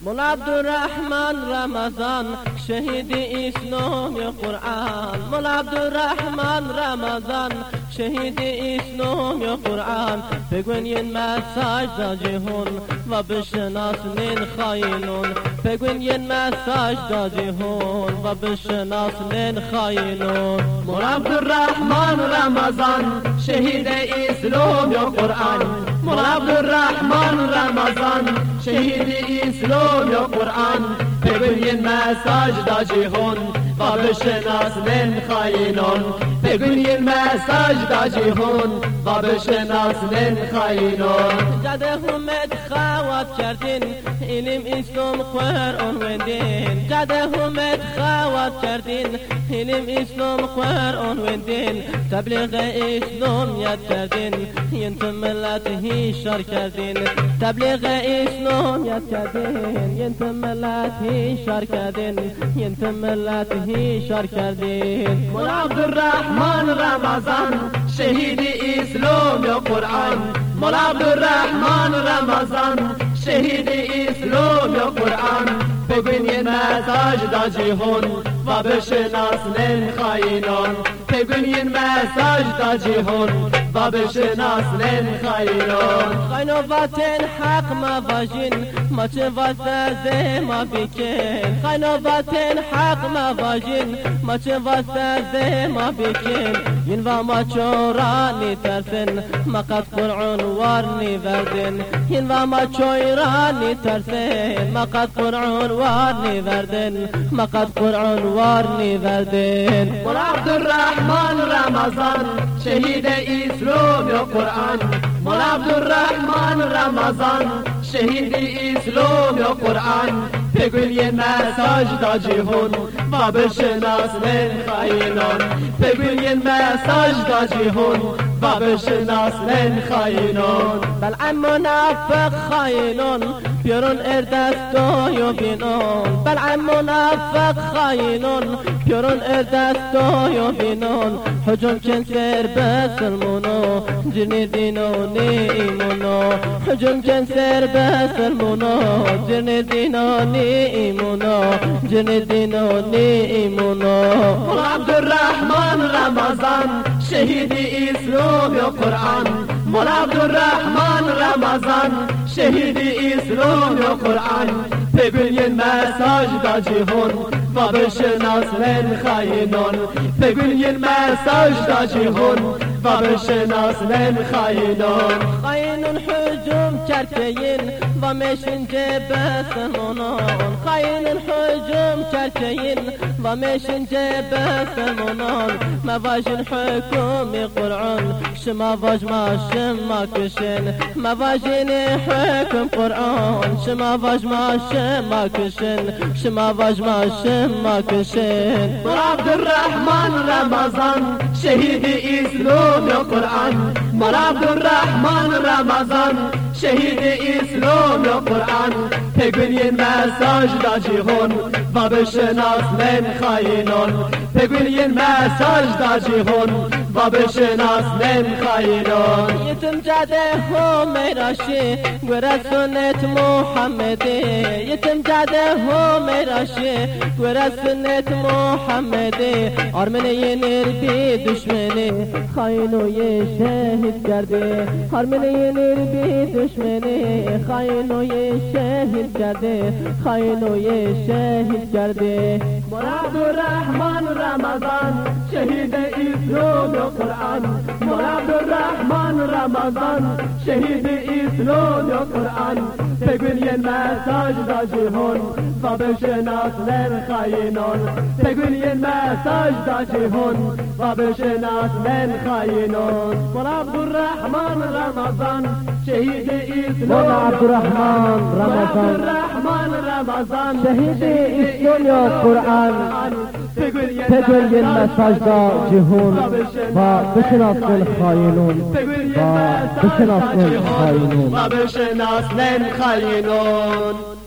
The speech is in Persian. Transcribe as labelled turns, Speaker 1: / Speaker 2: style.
Speaker 1: مولا عبدالرحمن رمضان شهید اسلام قرآن. مولا عبدالرحمن رمضان شهید اسلام قرآن. بگوین ین مساج دا جهون و بشناس من خاینون بگوین ین مساج دا جهون و بشناس من خاینون
Speaker 2: مولا عبدالرحمن رمضان شهید اسلام قرآن. مولا شهید اسلام یا قرآن؟ بگوین مساج دا جهان و بشناس من خاینان بگوین مساج دا جهان و بشناس من خاینان
Speaker 1: جده همت خوات کردین علم اسلام قرآن وندین. جده همت خوات کردین علم اسلام قرآن وندین. تبلیغ اسلام یاد کردین ینت ملت هیشار کردین. تبلیغ اسلام یاد کردین ینت ملت هیشار کردین. ینت ملت هیشار کردین.
Speaker 2: مولا عبدالرحمن رمضان شهید اسلام یا قرآن. مولا عبدالرحمن رمضان شهید اسلام یا قرآن. بگوین یه مساج دا جهان. و بشناس من خاینان بگوین یه مساج دا جهان و بشناس خاینان
Speaker 1: خاینو حق ما واجین ما چه واسه ما بکن خاینو حق ما واجین ما چه واسه ما بکن ین و ما چورانی ترسن ما قد قرعون وارنی وردن ین و ما چورانی ترسن ما قد قرعون وارنی وردن ما قد قرعون وارنی وردن
Speaker 2: مولا عبدالرحمن رمضان شهید اسلام یا قرآن. مولا عبدالرحمن رمضان شهید اسلام یا قرآن. بگوین یه مساج دا جهون و بشناس من خاینان بگوین یه مساج دا جهون و بشناس من خاینان
Speaker 1: بل منافق خاینون بیرون اردستای بینون بل منافق خاینون. بیرون اردستای بینون حجم کنسر بسلمونو جنی دینو نیمونو. حجم کنسر بسلمونو جنی دینو نیمونو. جنی دینو نیمونو.
Speaker 2: عبد الرحمن رمضان شهید اسلام یا قرآن مولا عبدالرحمن رمضان. شهید اسلام یا قرآن بگوین مساج دا جهان. و بشناس من خاینان بگوین مساج دا جهان. و بشناس من خاینان
Speaker 1: خاینون حجوم کرکین و میشن جبسمونان خاینون حجوم کرکین و میشن جبسمونان مواجن حکوم قرآن شما واج ما شما کشن مواجن حکم قرآن شما واج ما شما کشن شما واج ما شما کشن
Speaker 2: عبد الرحمن رمضان شهید اسلام یا قرآن مولا عبدالرحمن رمضان شهید اسلام یا قرآن بگوین مساج دا جهان و بشناس من خاینان. بگوین مساج دا جهان و بشناس من خاینان
Speaker 1: یتم جاده هم راشی گوره سنت محمدی. یتم جاده هم راشی گوره سنت محمدی. آرمنه نربی دشمنی خاینو یه شهید کرده آرمنه نربی دشمنی خاینو یه شهید کرده خاینو یه شهید کرده
Speaker 2: مراد و الرحمن رمضان شهید اسلام و قرآن بگوین یه مساج دا جهان و بشناس من خاینان بگوین یه مساج دا جهان و بشناس من خاینان مراد الرحمن رمضان شهید اسلام
Speaker 1: مولا عبدالرحمن رمضان
Speaker 2: الرحمن رمضان
Speaker 1: شهید اسلام یا قرآن بگوین یه مساج دا جهون و بشناس من خاینون. و بشناس من خاینون.
Speaker 2: و بشناس من خاینون.